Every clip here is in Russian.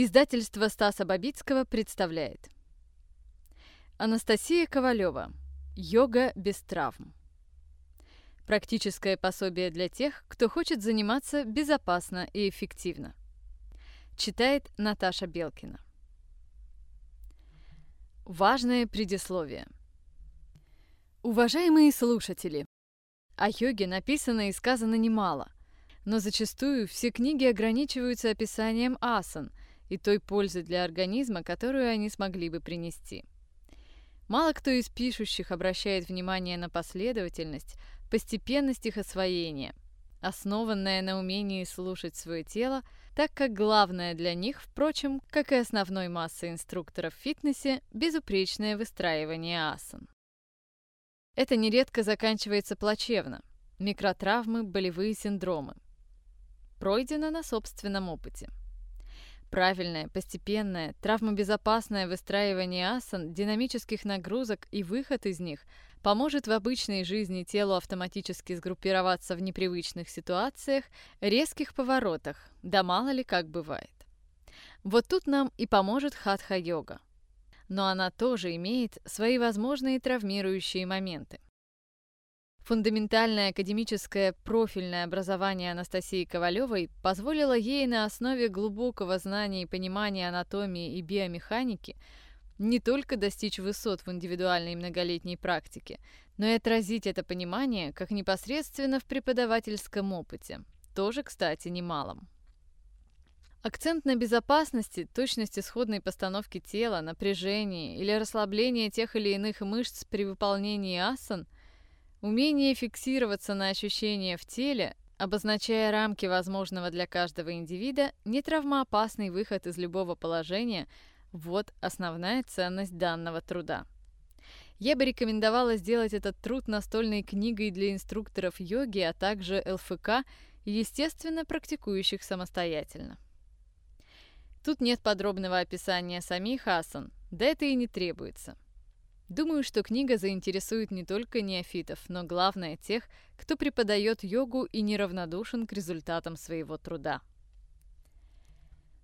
Издательство Стаса Бабицкого представляет Анастасия Ковалева Йога без травм Практическое пособие для тех, кто хочет заниматься безопасно и эффективно. Читает Наташа Белкина. Важное предисловие. Уважаемые слушатели, о йоге написано и сказано немало, но зачастую все книги ограничиваются описанием асан – и той пользы для организма, которую они смогли бы принести. Мало кто из пишущих обращает внимание на последовательность, постепенность их освоения, основанная на умении слушать свое тело, так как главное для них, впрочем, как и основной массы инструкторов в фитнесе, безупречное выстраивание асан. Это нередко заканчивается плачевно. Микротравмы, болевые синдромы. Пройдено на собственном опыте. Правильное, постепенное, травмобезопасное выстраивание асан, динамических нагрузок и выход из них поможет в обычной жизни телу автоматически сгруппироваться в непривычных ситуациях, резких поворотах, да мало ли как бывает. Вот тут нам и поможет хатха-йога. Но она тоже имеет свои возможные травмирующие моменты. Фундаментальное академическое профильное образование Анастасии Ковалевой позволило ей на основе глубокого знания и понимания анатомии и биомеханики не только достичь высот в индивидуальной многолетней практике, но и отразить это понимание как непосредственно в преподавательском опыте, тоже, кстати, немалом. Акцент на безопасности, точности сходной постановки тела, напряжении или расслаблении тех или иных мышц при выполнении асан – Умение фиксироваться на ощущения в теле, обозначая рамки возможного для каждого индивида, не травмоопасный выход из любого положения – вот основная ценность данного труда. Я бы рекомендовала сделать этот труд настольной книгой для инструкторов йоги, а также ЛФК естественно, практикующих самостоятельно. Тут нет подробного описания самих асан, да это и не требуется – Думаю, что книга заинтересует не только неофитов, но главное тех, кто преподает йогу и неравнодушен к результатам своего труда.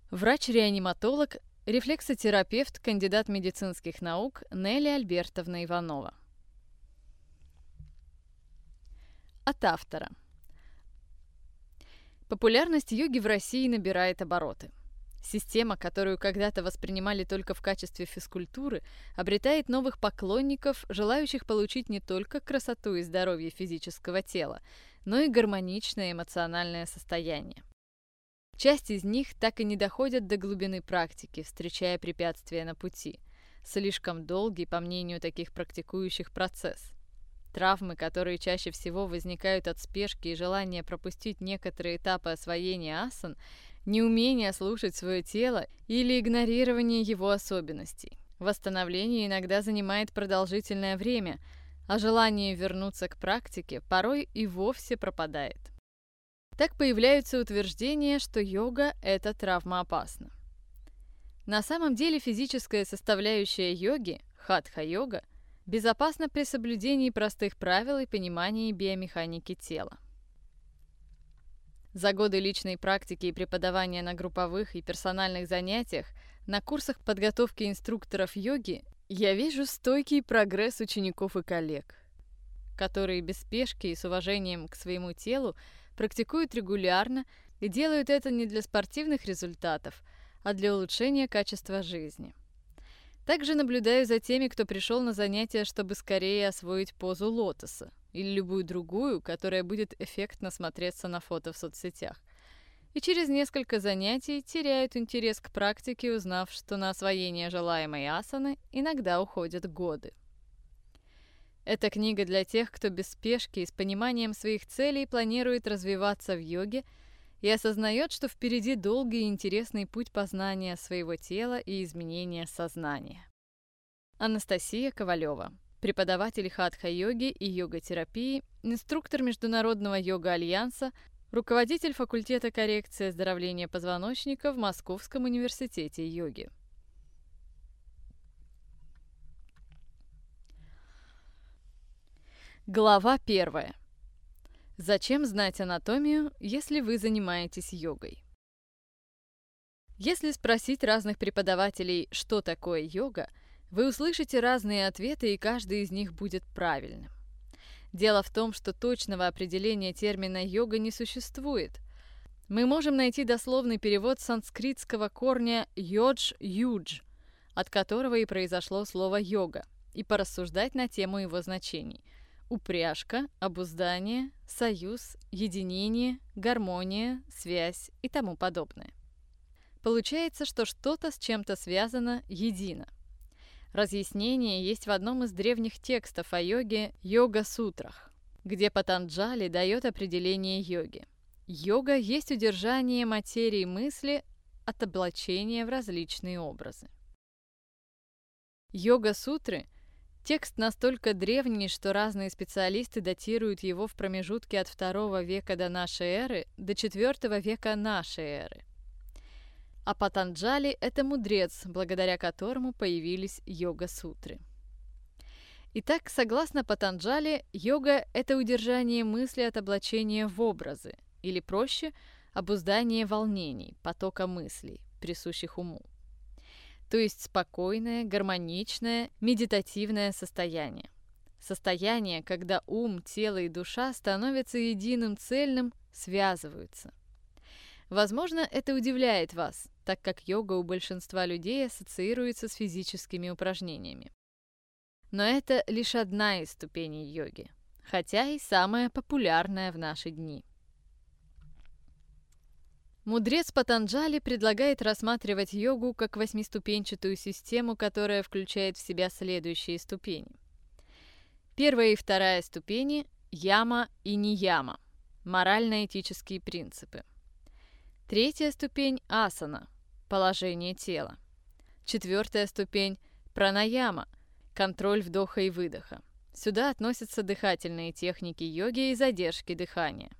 Врач-реаниматолог, рефлексотерапевт, кандидат медицинских наук Нелли Альбертовна Иванова. От автора. Популярность йоги в России набирает обороты – Система, которую когда-то воспринимали только в качестве физкультуры, обретает новых поклонников, желающих получить не только красоту и здоровье физического тела, но и гармоничное эмоциональное состояние. Часть из них так и не доходят до глубины практики, встречая препятствия на пути. Слишком долгий, по мнению таких практикующих, процесс. Травмы, которые чаще всего возникают от спешки и желания пропустить некоторые этапы освоения асан, неумение слушать свое тело или игнорирование его особенностей. Восстановление иногда занимает продолжительное время, а желание вернуться к практике порой и вовсе пропадает. Так появляются утверждения, что йога – это травмоопасно. На самом деле физическая составляющая йоги, хатха-йога, безопасна при соблюдении простых правил и понимании биомеханики тела. За годы личной практики и преподавания на групповых и персональных занятиях, на курсах подготовки инструкторов йоги я вижу стойкий прогресс учеников и коллег, которые без спешки и с уважением к своему телу практикуют регулярно и делают это не для спортивных результатов, а для улучшения качества жизни. Также наблюдаю за теми, кто пришел на занятия, чтобы скорее освоить позу лотоса, или любую другую, которая будет эффектно смотреться на фото в соцсетях. И через несколько занятий теряют интерес к практике, узнав, что на освоение желаемой асаны иногда уходят годы. Эта книга для тех, кто без спешки и с пониманием своих целей планирует развиваться в йоге и осознает, что впереди долгий и интересный путь познания своего тела и изменения сознания. Анастасия Ковалева преподаватель хатха-йоги и йога-терапии, инструктор Международного йога-альянса, руководитель факультета коррекции оздоровления позвоночника в Московском университете йоги. Глава первая. Зачем знать анатомию, если вы занимаетесь йогой? Если спросить разных преподавателей, что такое йога, вы услышите разные ответы, и каждый из них будет правильным. Дело в том, что точного определения термина «йога» не существует. Мы можем найти дословный перевод санскритского корня «йодж-юдж», от которого и произошло слово «йога», и порассуждать на тему его значений. Упряжка, обуздание, союз, единение, гармония, связь и тому подобное. Получается, что что-то с чем-то связано едино. Разъяснение есть в одном из древних текстов о йоге «Йога-сутрах», где Патанджали дает определение йоги. Йога есть удержание материи мысли от облачения в различные образы. Йога-сутры – текст настолько древний, что разные специалисты датируют его в промежутке от II века до нашей эры до IV века нашей эры – а Патанджали – это мудрец, благодаря которому появились йога-сутры. Итак, согласно Патанджали, йога – это удержание мысли от облачения в образы, или проще – обуздание волнений, потока мыслей, присущих уму. То есть спокойное, гармоничное, медитативное состояние. Состояние, когда ум, тело и душа становятся единым цельным, связываются. Возможно, это удивляет вас, так как йога у большинства людей ассоциируется с физическими упражнениями. Но это лишь одна из ступеней йоги, хотя и самая популярная в наши дни. Мудрец Патанджали предлагает рассматривать йогу как восьмиступенчатую систему, которая включает в себя следующие ступени. Первая и вторая ступени – яма и нияма – морально-этические принципы. Третья ступень – асана положение тела. Четвертая ступень – пранаяма – контроль вдоха и выдоха. Сюда относятся дыхательные техники йоги и задержки дыхания.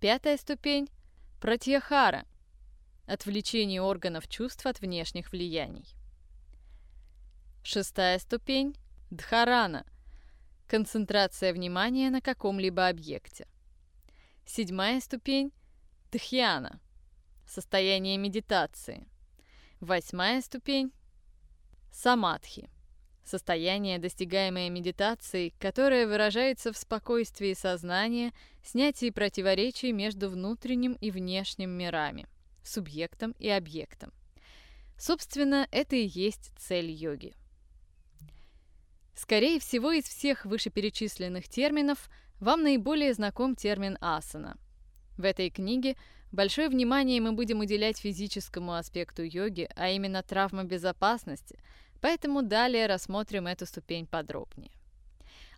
Пятая ступень – пратьяхара – отвлечение органов чувств от внешних влияний. Шестая ступень – дхарана – концентрация внимания на каком-либо объекте. Седьмая ступень – дхьяна – состояние медитации. Восьмая ступень – самадхи. Состояние, достигаемое медитацией, которое выражается в спокойствии сознания, снятии противоречий между внутренним и внешним мирами, субъектом и объектом. Собственно, это и есть цель йоги. Скорее всего, из всех вышеперечисленных терминов вам наиболее знаком термин асана. В этой книге – Большое внимание мы будем уделять физическому аспекту йоги, а именно травмобезопасности, поэтому далее рассмотрим эту ступень подробнее.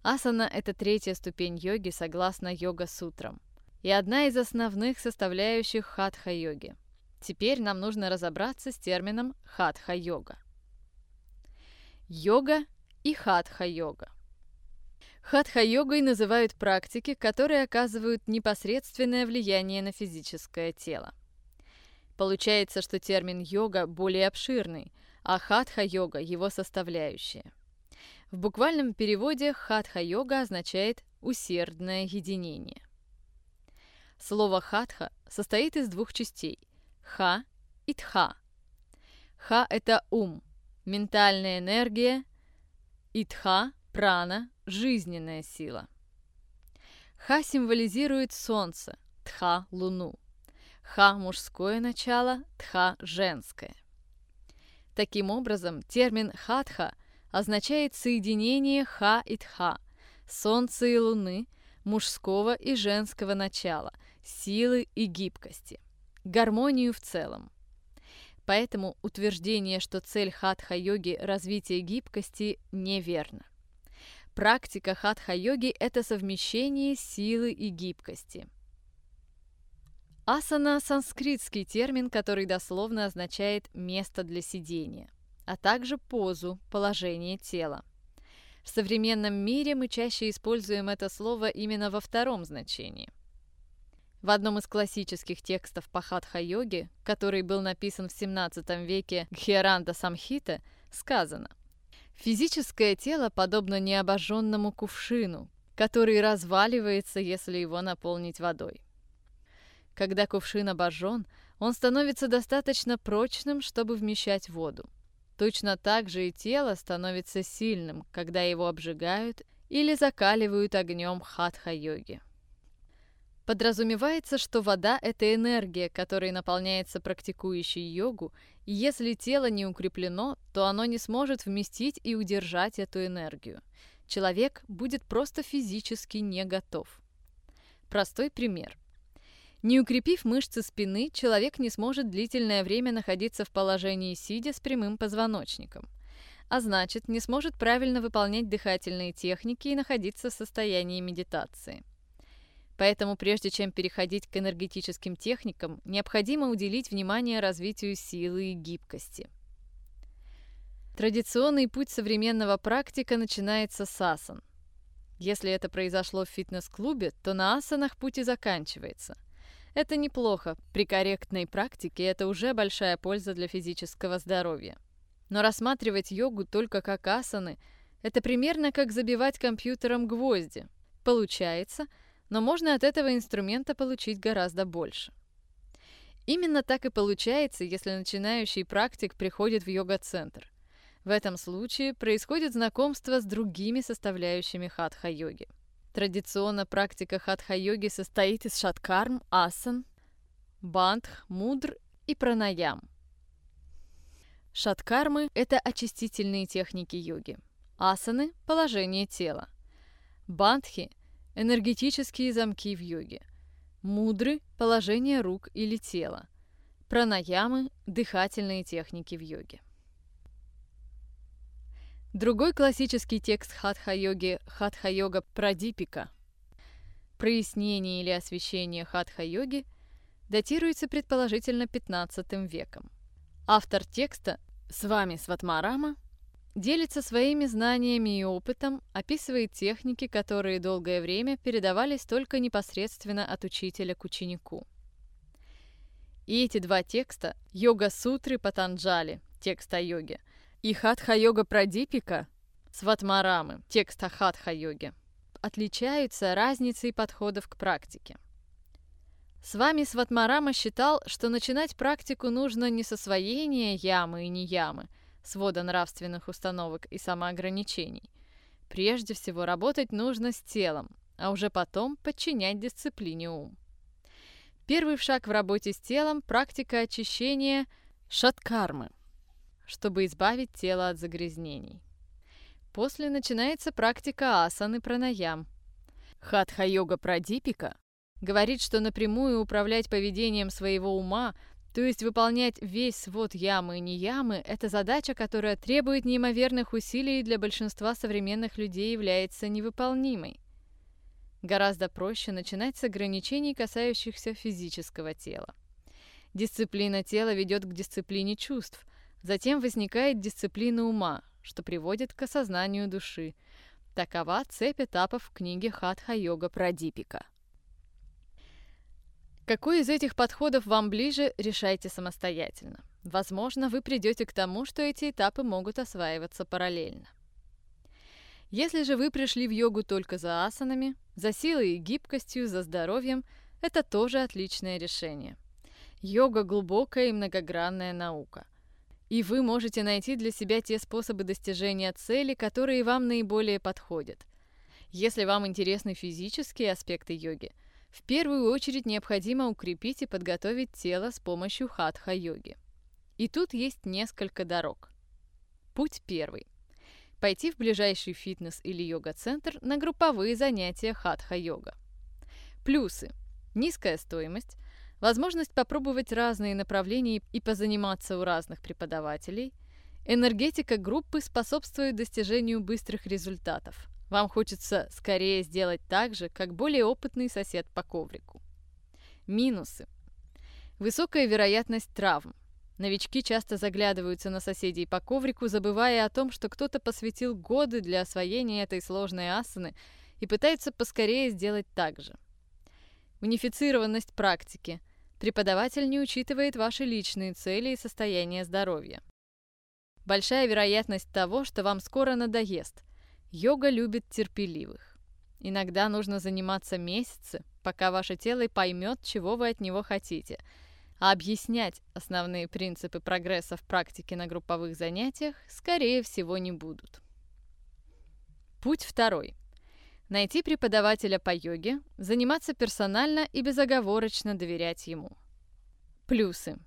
Асана – это третья ступень йоги согласно йога-сутрам и одна из основных составляющих хатха-йоги. Теперь нам нужно разобраться с термином хатха-йога. Йога и хатха-йога. Хатха-йогой называют практики, которые оказывают непосредственное влияние на физическое тело. Получается, что термин йога более обширный, а хатха-йога – его составляющая. В буквальном переводе хатха-йога означает «усердное единение». Слово «хатха» состоит из двух частей – «ха» и «тха». «Ха» – это ум, ментальная энергия, и «тха» – прана, жизненная сила. Ха символизирует солнце, тха – луну. Ха – мужское начало, тха – женское. Таким образом, термин хатха означает соединение ха и тха, солнца и луны, мужского и женского начала, силы и гибкости, гармонию в целом. Поэтому утверждение, что цель хатха-йоги – развитие гибкости, неверно. Практика хатха-йоги – это совмещение силы и гибкости. Асана – санскритский термин, который дословно означает «место для сидения», а также позу, положение тела. В современном мире мы чаще используем это слово именно во втором значении. В одном из классических текстов по хатха-йоге, который был написан в 17 веке Гхиаранда Самхита, сказано Физическое тело подобно необожженному кувшину, который разваливается, если его наполнить водой. Когда кувшин обожжен, он становится достаточно прочным, чтобы вмещать воду. Точно так же и тело становится сильным, когда его обжигают или закаливают огнем хатха-йоги. Подразумевается, что вода – это энергия, которой наполняется практикующий йогу, и если тело не укреплено, то оно не сможет вместить и удержать эту энергию. Человек будет просто физически не готов. Простой пример. Не укрепив мышцы спины, человек не сможет длительное время находиться в положении сидя с прямым позвоночником. А значит, не сможет правильно выполнять дыхательные техники и находиться в состоянии медитации. Поэтому прежде чем переходить к энергетическим техникам, необходимо уделить внимание развитию силы и гибкости. Традиционный путь современного практика начинается с асан. Если это произошло в фитнес-клубе, то на асанах путь и заканчивается. Это неплохо, при корректной практике это уже большая польза для физического здоровья. Но рассматривать йогу только как асаны – это примерно как забивать компьютером гвозди. Получается – но можно от этого инструмента получить гораздо больше. Именно так и получается, если начинающий практик приходит в йога-центр. В этом случае происходит знакомство с другими составляющими хатха-йоги. Традиционно практика хатха-йоги состоит из шаткарм, асан, бандх, мудр и пранаям. Шаткармы – это очистительные техники йоги. Асаны – положение тела. Бандхи Энергетические замки в йоге. Мудры – положение рук или тела. Пранаямы – дыхательные техники в йоге. Другой классический текст хатха-йоги – хатха-йога Прадипика. Прояснение или освещение хатха-йоги датируется предположительно 15 веком. Автор текста с вами Сватмарама Делится своими знаниями и опытом, описывает техники, которые долгое время передавались только непосредственно от учителя к ученику. И эти два текста – Йога-сутры Патанджали, текст о йоге, и Хатха-йога Прадипика, Сватмарамы, текст о Хатха-йоге, отличаются разницей подходов к практике. С вами Сватмарама считал, что начинать практику нужно не с освоения ямы и не ямы, свода нравственных установок и самоограничений. Прежде всего работать нужно с телом, а уже потом подчинять дисциплине ум. Первый шаг в работе с телом – практика очищения шаткармы, чтобы избавить тело от загрязнений. После начинается практика асаны пранаям. Хатха-йога Прадипика говорит, что напрямую управлять поведением своего ума то есть выполнять весь свод ямы и не ямы – это задача, которая требует неимоверных усилий и для большинства современных людей является невыполнимой. Гораздо проще начинать с ограничений, касающихся физического тела. Дисциплина тела ведет к дисциплине чувств, затем возникает дисциплина ума, что приводит к осознанию души. Такова цепь этапов в книге Хатха-йога Прадипика. Какой из этих подходов вам ближе, решайте самостоятельно. Возможно, вы придете к тому, что эти этапы могут осваиваться параллельно. Если же вы пришли в йогу только за асанами, за силой и гибкостью, за здоровьем, это тоже отличное решение. Йога – глубокая и многогранная наука. И вы можете найти для себя те способы достижения цели, которые вам наиболее подходят. Если вам интересны физические аспекты йоги – в первую очередь необходимо укрепить и подготовить тело с помощью хатха-йоги. И тут есть несколько дорог. Путь первый. Пойти в ближайший фитнес или йога-центр на групповые занятия хатха-йога. Плюсы. Низкая стоимость, возможность попробовать разные направления и позаниматься у разных преподавателей. Энергетика группы способствует достижению быстрых результатов – вам хочется скорее сделать так же, как более опытный сосед по коврику. Минусы. Высокая вероятность травм. Новички часто заглядываются на соседей по коврику, забывая о том, что кто-то посвятил годы для освоения этой сложной асаны и пытается поскорее сделать так же. Унифицированность практики. Преподаватель не учитывает ваши личные цели и состояние здоровья. Большая вероятность того, что вам скоро надоест. Йога любит терпеливых. Иногда нужно заниматься месяцы, пока ваше тело поймет, чего вы от него хотите. А объяснять основные принципы прогресса в практике на групповых занятиях, скорее всего, не будут. Путь второй. Найти преподавателя по йоге, заниматься персонально и безоговорочно доверять ему. Плюсы.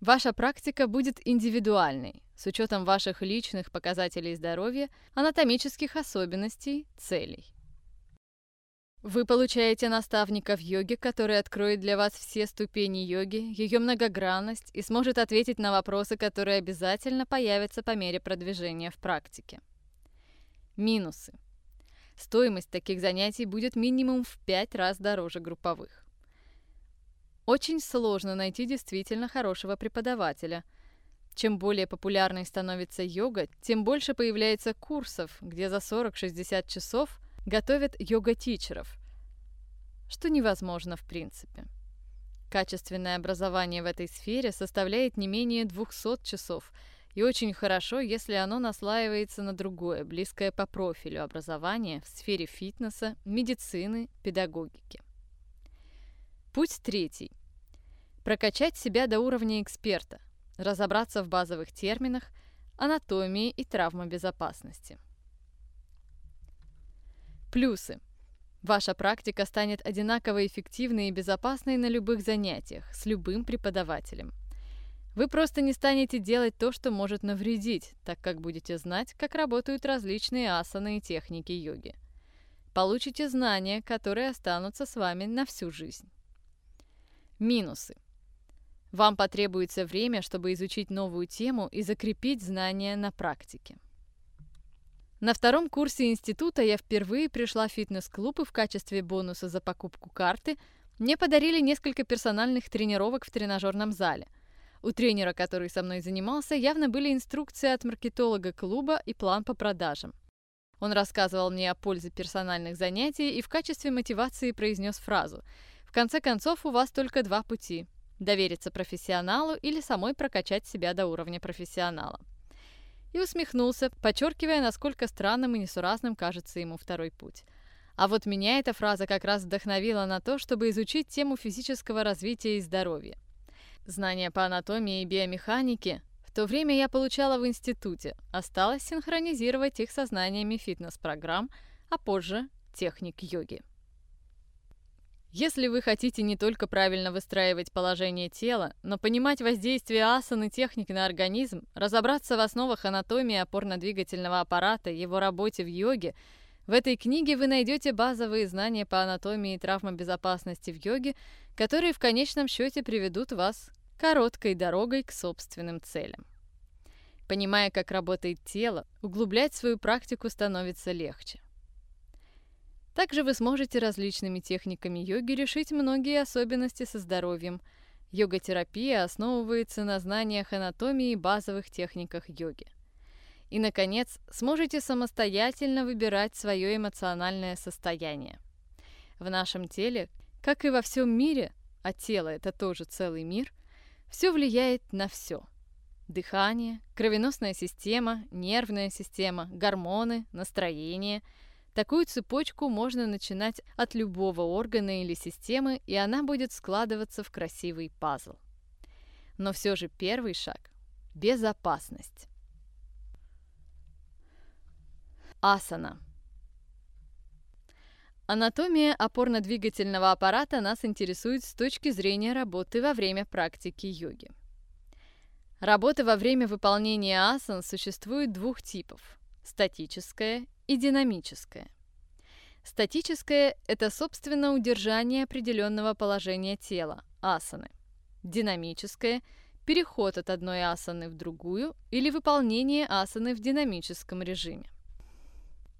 Ваша практика будет индивидуальной, с учетом ваших личных показателей здоровья, анатомических особенностей, целей. Вы получаете наставника в йоге, который откроет для вас все ступени йоги, ее многогранность и сможет ответить на вопросы, которые обязательно появятся по мере продвижения в практике. Минусы. Стоимость таких занятий будет минимум в 5 раз дороже групповых. Очень сложно найти действительно хорошего преподавателя. Чем более популярной становится йога, тем больше появляется курсов, где за 40-60 часов готовят йога-тичеров, что невозможно в принципе. Качественное образование в этой сфере составляет не менее 200 часов, и очень хорошо, если оно наслаивается на другое, близкое по профилю образование в сфере фитнеса, медицины, педагогики. Путь третий. Прокачать себя до уровня эксперта, разобраться в базовых терминах, анатомии и травмобезопасности. Плюсы. Ваша практика станет одинаково эффективной и безопасной на любых занятиях, с любым преподавателем. Вы просто не станете делать то, что может навредить, так как будете знать, как работают различные асаны и техники йоги. Получите знания, которые останутся с вами на всю жизнь. Минусы. Вам потребуется время, чтобы изучить новую тему и закрепить знания на практике. На втором курсе института я впервые пришла в фитнес-клуб и в качестве бонуса за покупку карты мне подарили несколько персональных тренировок в тренажерном зале. У тренера, который со мной занимался, явно были инструкции от маркетолога клуба и план по продажам. Он рассказывал мне о пользе персональных занятий и в качестве мотивации произнес фразу «В конце концов, у вас только два пути довериться профессионалу или самой прокачать себя до уровня профессионала. И усмехнулся, подчеркивая, насколько странным и несуразным кажется ему второй путь. А вот меня эта фраза как раз вдохновила на то, чтобы изучить тему физического развития и здоровья. Знания по анатомии и биомеханике в то время я получала в институте, осталось синхронизировать их со знаниями фитнес-программ, а позже техник йоги. Если вы хотите не только правильно выстраивать положение тела, но понимать воздействие асан и техник на организм, разобраться в основах анатомии опорно-двигательного аппарата, его работе в йоге, в этой книге вы найдете базовые знания по анатомии и травмобезопасности в йоге, которые в конечном счете приведут вас короткой дорогой к собственным целям. Понимая, как работает тело, углублять свою практику становится легче. Также вы сможете различными техниками йоги решить многие особенности со здоровьем. Йога-терапия основывается на знаниях анатомии и базовых техниках йоги. И, наконец, сможете самостоятельно выбирать свое эмоциональное состояние. В нашем теле, как и во всем мире, а тело это тоже целый мир, все влияет на все. Дыхание, кровеносная система, нервная система, гормоны, настроение – Такую цепочку можно начинать от любого органа или системы, и она будет складываться в красивый пазл. Но все же первый шаг – безопасность. Асана. Анатомия опорно-двигательного аппарата нас интересует с точки зрения работы во время практики йоги. Работа во время выполнения асан существует двух типов – статическая и динамическое. Статическое – это, собственно, удержание определенного положения тела, асаны. Динамическое – переход от одной асаны в другую или выполнение асаны в динамическом режиме.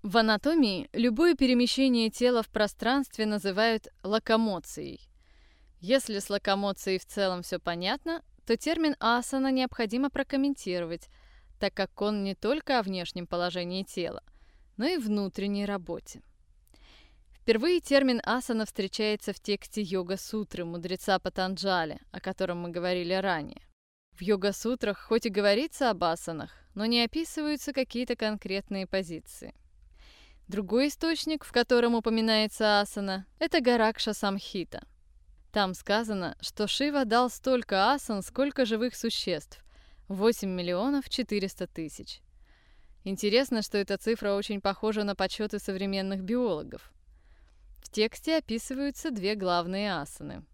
В анатомии любое перемещение тела в пространстве называют локомоцией. Если с локомоцией в целом все понятно, то термин асана необходимо прокомментировать, так как он не только о внешнем положении тела – но и внутренней работе. Впервые термин асана встречается в тексте Йога-сутры мудреца Патанджали, о котором мы говорили ранее. В Йога-сутрах хоть и говорится об асанах, но не описываются какие-то конкретные позиции. Другой источник, в котором упоминается асана, это Гаракша Самхита. Там сказано, что Шива дал столько асан, сколько живых существ – 8 миллионов 400 тысяч. Интересно, что эта цифра очень похожа на подсчеты современных биологов. В тексте описываются две главные асаны.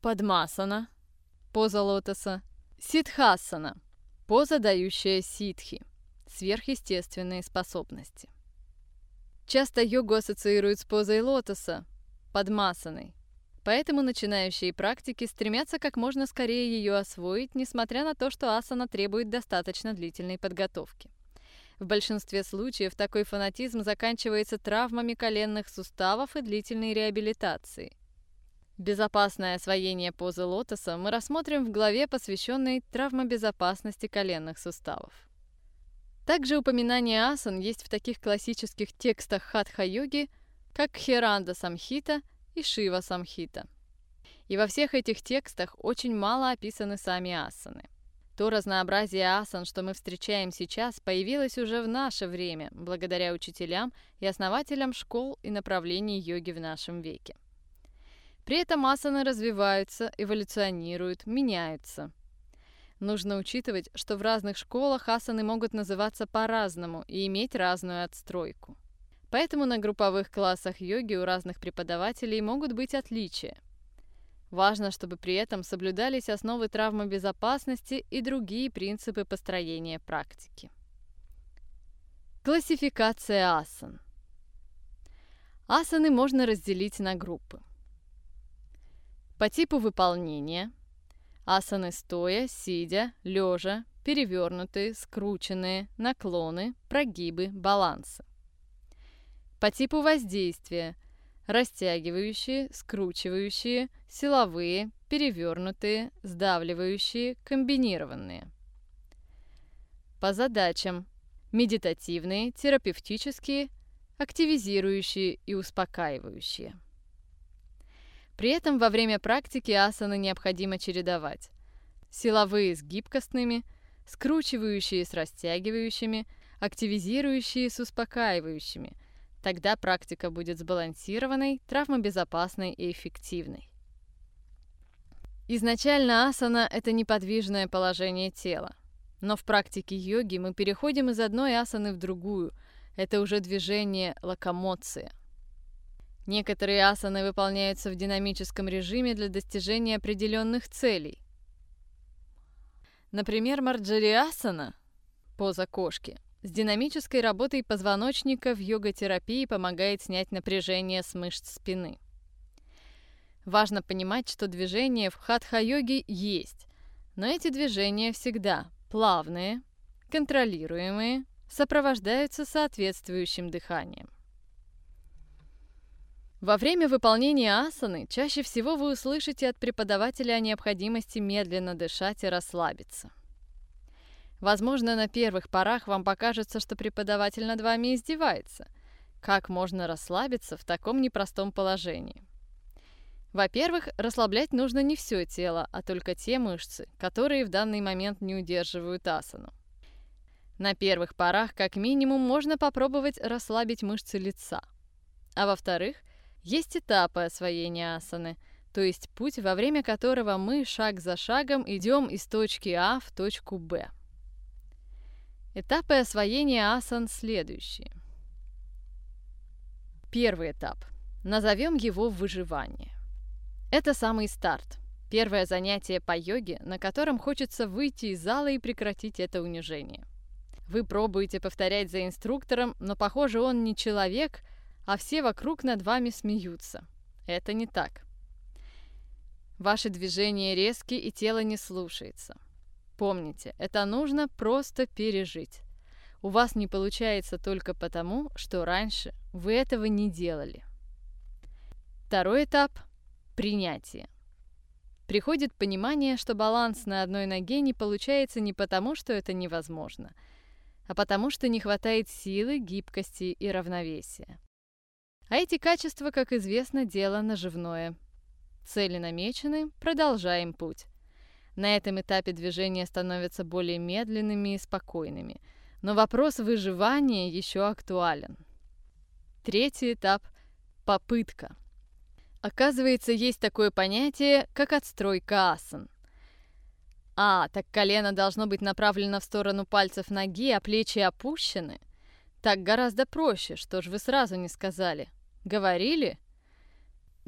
Падмасана – поза лотоса, Сидхасана – поза, дающая ситхи – сверхъестественные способности. Часто йогу ассоциируют с позой лотоса, падмасаной, Поэтому начинающие практики стремятся как можно скорее ее освоить, несмотря на то, что асана требует достаточно длительной подготовки. В большинстве случаев такой фанатизм заканчивается травмами коленных суставов и длительной реабилитацией. Безопасное освоение позы лотоса мы рассмотрим в главе, посвященной травмобезопасности коленных суставов. Также упоминание асан есть в таких классических текстах хатха-йоги, как Хиранда Самхита – и Шива Самхита. И во всех этих текстах очень мало описаны сами асаны. То разнообразие асан, что мы встречаем сейчас, появилось уже в наше время, благодаря учителям и основателям школ и направлений йоги в нашем веке. При этом асаны развиваются, эволюционируют, меняются. Нужно учитывать, что в разных школах асаны могут называться по-разному и иметь разную отстройку. Поэтому на групповых классах йоги у разных преподавателей могут быть отличия. Важно, чтобы при этом соблюдались основы травмобезопасности и другие принципы построения практики. Классификация асан. Асаны можно разделить на группы. По типу выполнения асаны стоя, сидя, лежа, перевернутые, скрученные, наклоны, прогибы, балансы. По типу воздействия. Растягивающие, скручивающие, силовые, перевернутые, сдавливающие, комбинированные. По задачам. Медитативные, терапевтические, активизирующие и успокаивающие. При этом во время практики асаны необходимо чередовать. Силовые с гибкостными, скручивающие с растягивающими, активизирующие с успокаивающими – Тогда практика будет сбалансированной, травмобезопасной и эффективной. Изначально асана – это неподвижное положение тела. Но в практике йоги мы переходим из одной асаны в другую. Это уже движение локомоция. Некоторые асаны выполняются в динамическом режиме для достижения определенных целей. Например, марджариасана – поза кошки – с динамической работой позвоночника в йога-терапии помогает снять напряжение с мышц спины. Важно понимать, что движения в хатха-йоге есть, но эти движения всегда плавные, контролируемые, сопровождаются соответствующим дыханием. Во время выполнения асаны чаще всего вы услышите от преподавателя о необходимости медленно дышать и расслабиться. Возможно, на первых порах вам покажется, что преподаватель над вами издевается. Как можно расслабиться в таком непростом положении? Во-первых, расслаблять нужно не все тело, а только те мышцы, которые в данный момент не удерживают асану. На первых порах, как минимум, можно попробовать расслабить мышцы лица. А во-вторых, есть этапы освоения асаны, то есть путь, во время которого мы шаг за шагом идем из точки А в точку Б. Этапы освоения асан следующие. Первый этап. Назовем его выживание. Это самый старт. Первое занятие по йоге, на котором хочется выйти из зала и прекратить это унижение. Вы пробуете повторять за инструктором, но, похоже, он не человек, а все вокруг над вами смеются. Это не так. Ваши движения резкие и тело не слушается. Помните, это нужно просто пережить. У вас не получается только потому, что раньше вы этого не делали. Второй этап – принятие. Приходит понимание, что баланс на одной ноге не получается не потому, что это невозможно, а потому что не хватает силы, гибкости и равновесия. А эти качества, как известно, дело наживное. Цели намечены, продолжаем путь. На этом этапе движения становятся более медленными и спокойными, но вопрос выживания еще актуален. Третий этап – попытка. Оказывается, есть такое понятие, как отстройка асан. А, так колено должно быть направлено в сторону пальцев ноги, а плечи опущены? Так гораздо проще, что ж вы сразу не сказали? Говорили?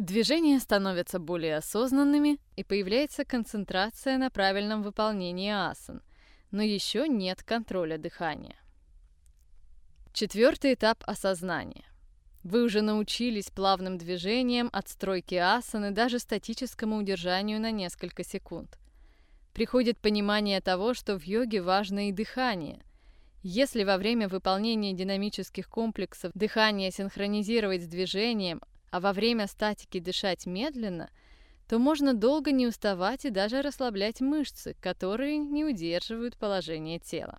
Движения становятся более осознанными, и появляется концентрация на правильном выполнении асан, но еще нет контроля дыхания. Четвертый этап осознания. Вы уже научились плавным движениям, отстройке асаны, даже статическому удержанию на несколько секунд. Приходит понимание того, что в йоге важно и дыхание. Если во время выполнения динамических комплексов дыхание синхронизировать с движением, а во время статики дышать медленно, то можно долго не уставать и даже расслаблять мышцы, которые не удерживают положение тела.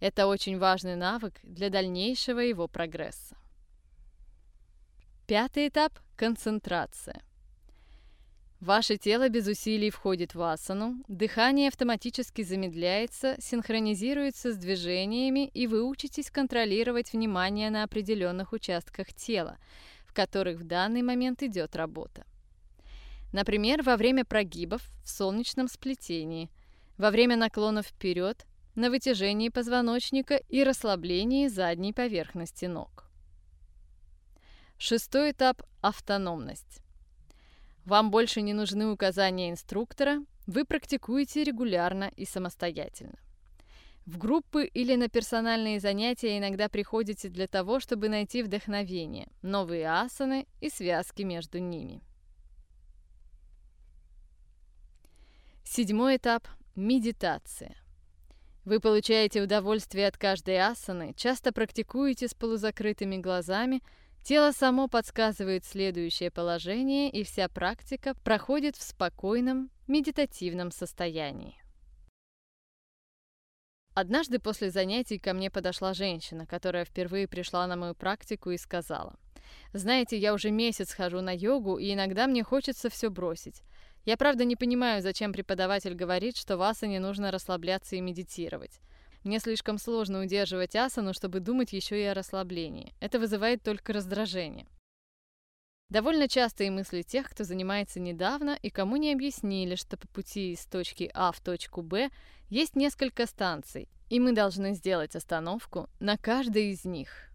Это очень важный навык для дальнейшего его прогресса. Пятый этап – концентрация. Ваше тело без усилий входит в асану, дыхание автоматически замедляется, синхронизируется с движениями, и вы учитесь контролировать внимание на определенных участках тела, которых в данный момент идет работа. Например, во время прогибов в солнечном сплетении, во время наклонов вперед, на вытяжении позвоночника и расслаблении задней поверхности ног. Шестой этап – автономность. Вам больше не нужны указания инструктора, вы практикуете регулярно и самостоятельно. В группы или на персональные занятия иногда приходите для того, чтобы найти вдохновение, новые асаны и связки между ними. Седьмой этап – медитация. Вы получаете удовольствие от каждой асаны, часто практикуете с полузакрытыми глазами – Тело само подсказывает следующее положение, и вся практика проходит в спокойном, медитативном состоянии. Однажды после занятий ко мне подошла женщина, которая впервые пришла на мою практику и сказала, «Знаете, я уже месяц хожу на йогу, и иногда мне хочется все бросить. Я правда не понимаю, зачем преподаватель говорит, что в не нужно расслабляться и медитировать. Мне слишком сложно удерживать асану, чтобы думать еще и о расслаблении. Это вызывает только раздражение. Довольно частые мысли тех, кто занимается недавно и кому не объяснили, что по пути из точки А в точку Б есть несколько станций, и мы должны сделать остановку на каждой из них.